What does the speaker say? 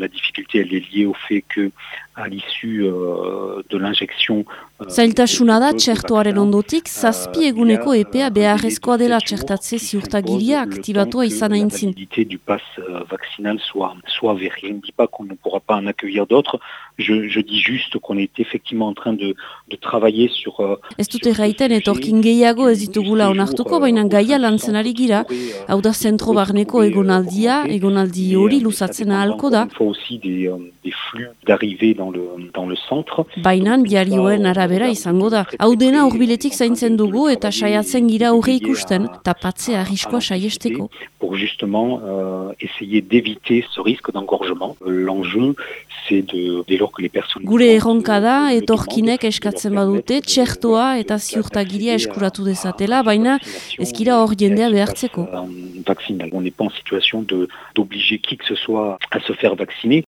La difficulté elle est liée au fait que à l'issue euh, de l'injection euh, Zailtasuna da txertoaren ondotik zazpi eguneko epea beharrezkoa dela txertatze ziurtagiria aktibatua izan aintzin. du pass euh, vaccinal soit, soit avérée. Je ne dis pas qu'on ne pourra pas en accueillir d'autres, je, je dis juste qu'on est effectivement en train de, de travailler sur... Ez dute raiten etorkin gehiago ez ditugula onartuko, baina gaia lantzen ari gira, hau da zentro barneko egonaldia, egonaldi hori luzatzen ahalko da. Aussi des, des flux d'arrivée dans le, dans le centre. Bainan diarioen arabera izango da. Hau dena urbiletik zaintzen dugu eta saiatzen gira horre ikusten, tapatze arriskoa saiesteko. Pour justement euh, essayer d'éviter ce risque d'engorgement. L'enjeu, c'est de, dès lors que les personnes... Gure erronka da, etorkinek eskatzen badute, txertoa eta ziurtagiria eskuratu dezatela, baina ezkira hor jendea behartzeko. Vaccinal. On n'est pas en situation d'obliger qui que ce soit à se faire vacciner. fini.